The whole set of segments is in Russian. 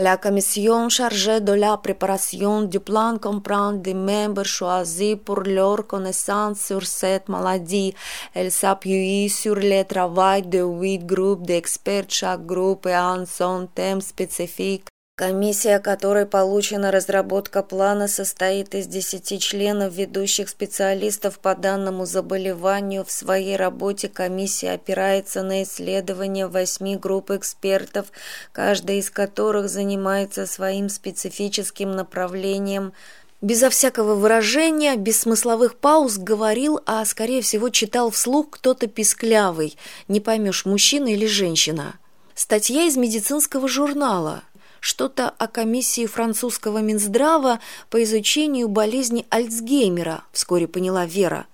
La commission chargée de la préparation du plan comprend des membres choisis pour leur connaissance sur cette maladie. Elle s'appuie sur le travail de huit groupes d'experts. Chaque groupe a son thème spécifique. Комиссия, которой получена разработка плана, состоит из десяти членов ведущих специалистов по данному заболеванию. В своей работе комиссия опирается на исследования восьми групп экспертов, каждая из которых занимается своим специфическим направлением. Безо всякого выражения, без смысловых пауз говорил, а скорее всего читал вслух кто-то писклявый, не поймешь, мужчина или женщина. Статья из медицинского журнала – что-то о комиссии французского Минздрава по изучению болезни Альцгеймера, вскоре поняла Вера.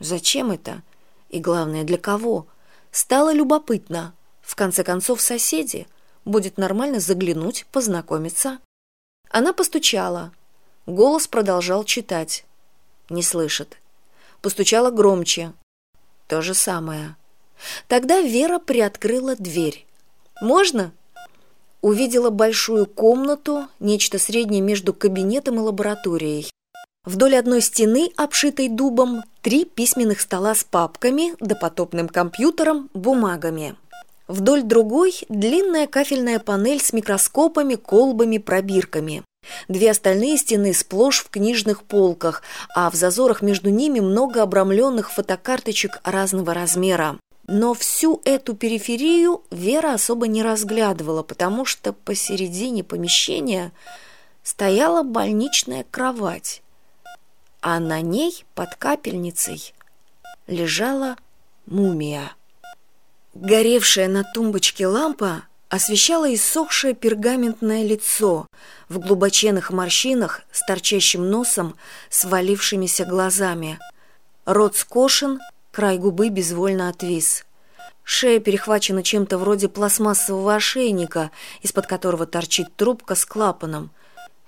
Зачем это? И главное, для кого? Стало любопытно. В конце концов, соседи. Будет нормально заглянуть, познакомиться. Она постучала. Голос продолжал читать. Не слышит. Постучала громче. То же самое. Тогда Вера приоткрыла дверь. «Можно?» Увидела большую комнату, нечто среднее между кабинетом и лабораторией. Вдоль одной стены, обшитой дубом, три письменных стола с папками, допотопным компьютером, бумагами. Вдоль другой – длинная кафельная панель с микроскопами, колбами, пробирками. Две остальные стены сплошь в книжных полках, а в зазорах между ними много обрамленных фотокарточек разного размера. Но всю эту периферию Вера особо не разглядывала, потому что посередине помещения стояла больничная кровать, а на ней под капельницей лежала мумия. Горевшая на тумбочке лампа освещала иссохшее пергаментное лицо в глубоченных морщинах с торчащим носом, свалившимися глазами. Рот скошен, край губы безвольно отвис. Шея перехвачена чем-то вроде пластмассового ошейника, из-под которого торчит трубка с клапаном.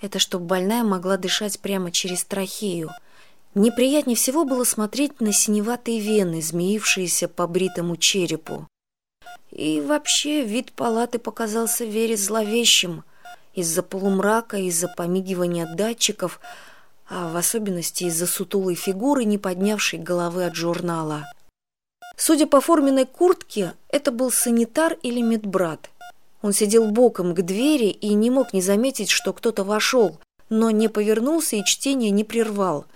Это чтобы больная могла дышать прямо через трахею. Неприятнее всего было смотреть на синеватые вены, змеившиеся по бритому черепу. И вообще вид палаты показался Вере зловещим из-за полумрака, из-за помигивания датчиков, а в особенности из-за сутулой фигуры, не поднявшей головы от журнала. Судя по форменной куртке, это был санитар или медбрат. Он сидел боком к двери и не мог не заметить, что кто-то вошел, но не повернулся и чтение не прервал.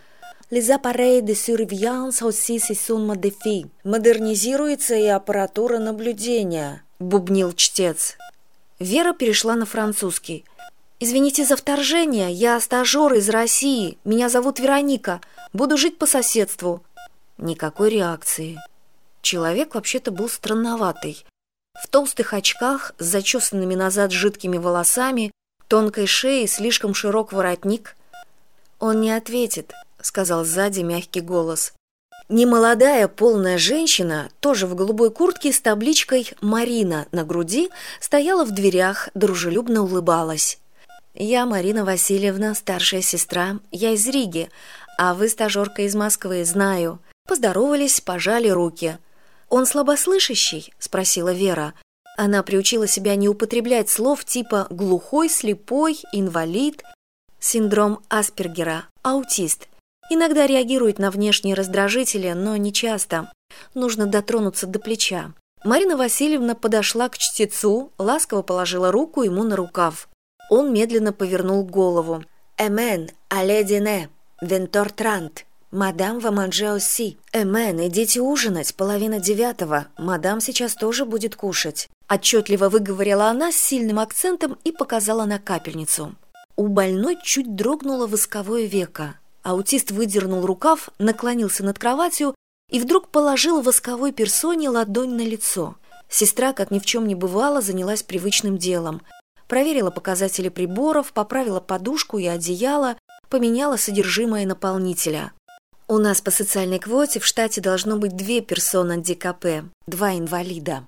«Les appareils de surveillance aussi se sont modifiés». «Модернизируется и аппаратура наблюдения», – бубнил чтец. Вера перешла на французский. «Извините за вторжение, я стажер из России, меня зовут Вероника, буду жить по соседству». Никакой реакции. Человек вообще-то был странноватый. В толстых очках, с зачесанными назад жидкими волосами, тонкой шеей, слишком широк воротник. «Он не ответит», — сказал сзади мягкий голос. Немолодая полная женщина, тоже в голубой куртке с табличкой «Марина» на груди, стояла в дверях, дружелюбно улыбалась. «Я Марина Васильевна, старшая сестра. Я из Риги, а вы стажерка из Москвы, знаю». Поздоровались, пожали руки. «Он слабослышащий?» – спросила Вера. Она приучила себя не употреблять слов типа «глухой», «слепой», «инвалид», синдром Аспергера, аутист. Иногда реагирует на внешние раздражители, но не часто. Нужно дотронуться до плеча. Марина Васильевна подошла к чтецу, ласково положила руку ему на рукав. Он медленно повернул голову. «Эмен, аледине, вентор трант». «Мадам Ваманже Оси». «Эмен, идите ужинать, половина девятого. Мадам сейчас тоже будет кушать». Отчетливо выговорила она с сильным акцентом и показала на капельницу. У больной чуть дрогнуло восковое веко. Аутист выдернул рукав, наклонился над кроватью и вдруг положил восковой персоне ладонь на лицо. Сестра, как ни в чем не бывало, занялась привычным делом. Проверила показатели приборов, поправила подушку и одеяло, поменяла содержимое наполнителя. У нас по социальной квоте в штате должно быть две персоны ДКП, два инвалида.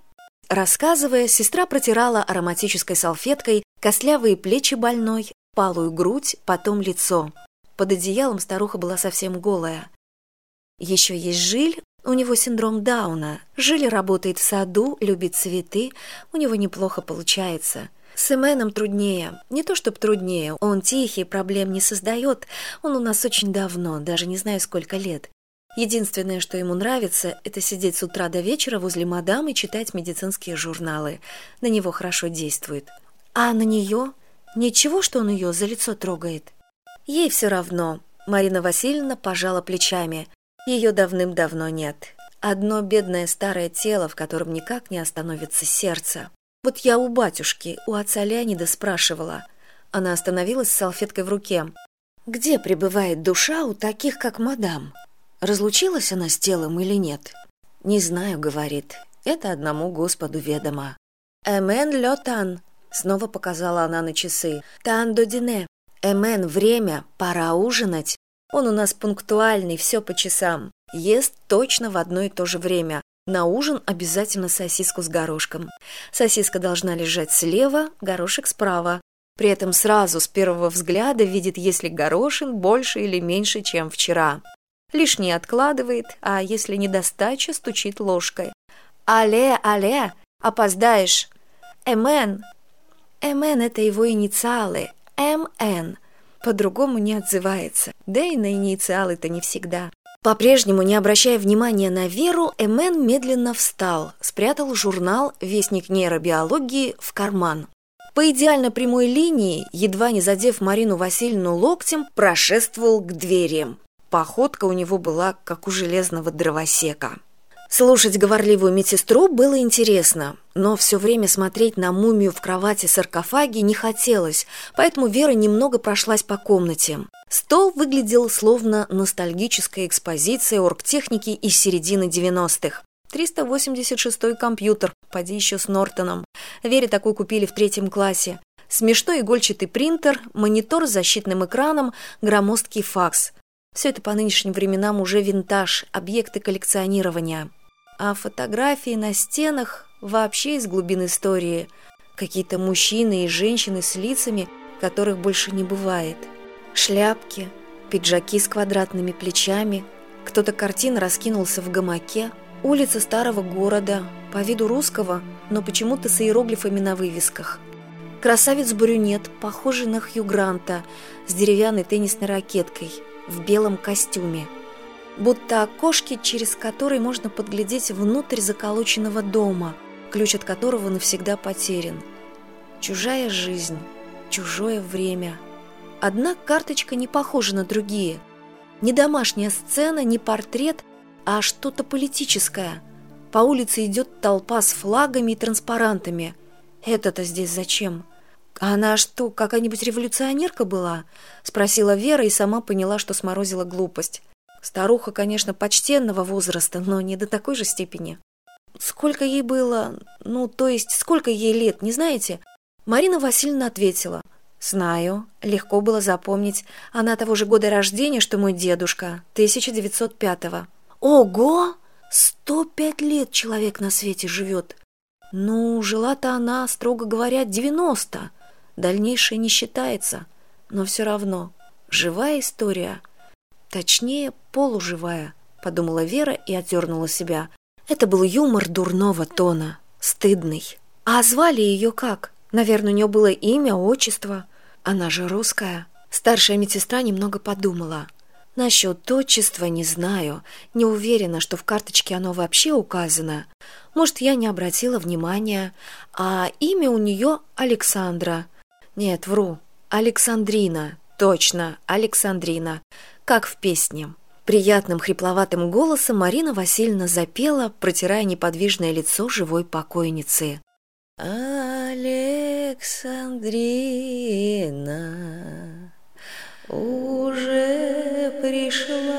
Рассказывая, сестра протирала ароматической салфеткой костлявые плечи больной, палую грудь, потом лицо. Под одеялом старуха была совсем голая. Еще есть Жиль, у него синдром Дауна. Жиль работает в саду, любит цветы, у него неплохо получается. С Эменом труднее. Не то чтобы труднее, он тихий, проблем не создает. Он у нас очень давно, даже не знаю сколько лет. Единственное, что ему нравится, это сидеть с утра до вечера возле мадам и читать медицинские журналы. На него хорошо действует. А на нее? Ничего, что он ее за лицо трогает? Ей все равно. Марина Васильевна пожала плечами. Ее давным-давно нет. Одно бедное старое тело, в котором никак не остановится сердце. Вот я у батюшки, у отца Леонида спрашивала. Она остановилась с салфеткой в руке. Где пребывает душа у таких, как мадам? Разлучилась она с телом или нет? Не знаю, говорит. Это одному Господу ведомо. Эмен летан. Снова показала она на часы. Тан до дине. Эмен, время, пора ужинать. Он у нас пунктуальный, все по часам. Ест точно в одно и то же время. На ужин обязательно сосиску с горошком. Сосиска должна лежать слева, горошек справа. При этом сразу с первого взгляда видит, если горошин больше или меньше, чем вчера. Лишний откладывает, а если недостача, стучит ложкой. «Але, але, опоздаешь!» «Эмен!» «Эмен» — это его инициалы. «МН». По-другому не отзывается. Да и на инициалы-то не всегда. По-прежнему, не обращая внимания на Веру, Эмен медленно встал, спрятал журнал «Вестник нейробиологии» в карман. По идеально прямой линии, едва не задев Марину Васильевну локтем, прошествовал к двери. Походка у него была, как у железного дровосека. Слушать говорливую медсестру было интересно, но все время смотреть на мумию в кровати саркофаге не хотелось, поэтому Вера немного прошлась по комнате. Стол выглядел словно ностальгическая экспозиция оргтехники из середины 90-х. 386-й компьютер, поди еще с Нортоном. Вере такой купили в третьем классе. Смешной игольчатый принтер, монитор с защитным экраном, громоздкий факс. Все это по нынешним временам уже винтаж, объекты коллекционирования. А фотографии на стенах вообще из глубин истории. Какие-то мужчины и женщины с лицами, которых больше не бывает – шляпки, пиджаки с квадратными плечами. Кто-то картин раскинулся в гамаке. Улица старого города, по виду русского, но почему-то с иероглифами на вывесках. Красавец-брюнет, похожий на Хью Гранта, с деревянной теннисной ракеткой, в белом костюме. Будто окошки, через которые можно подглядеть внутрь заколоченного дома, ключ от которого навсегда потерян. Чужая жизнь, чужое время – Одна карточка не похожа на другие. Не домашняя сцена, не портрет, а что-то политическое. По улице идет толпа с флагами и транспарантами. Это-то здесь зачем? А она что, какая-нибудь революционерка была? Спросила Вера и сама поняла, что сморозила глупость. Старуха, конечно, почтенного возраста, но не до такой же степени. Сколько ей было? Ну, то есть, сколько ей лет, не знаете? Марина Васильевна ответила – знаю легко было запомнить она того же года рождения что мой дедушка 1905 ого сто пять лет человек на свете живет ну жила то она строго говоря девяносто дальнейшее не считается но все равно живая история точнее полуживая подумала вера и отдернула себя. Это был юмор дурного тона стыдный. А звали ее как? Наверное у нее было имя отчество. Она же русская. Старшая медсестра немного подумала. Насчет отчества не знаю. Не уверена что в карточке оно вообще указано. Может я не обратила внимания. А имя у нее александра нет вру. Александрина. Точно александрина. Как в песне. Приятным хрипловатым голосом марина васильевна запела протирая неподвижное лицо живой покойницы. Александрина уже пришла.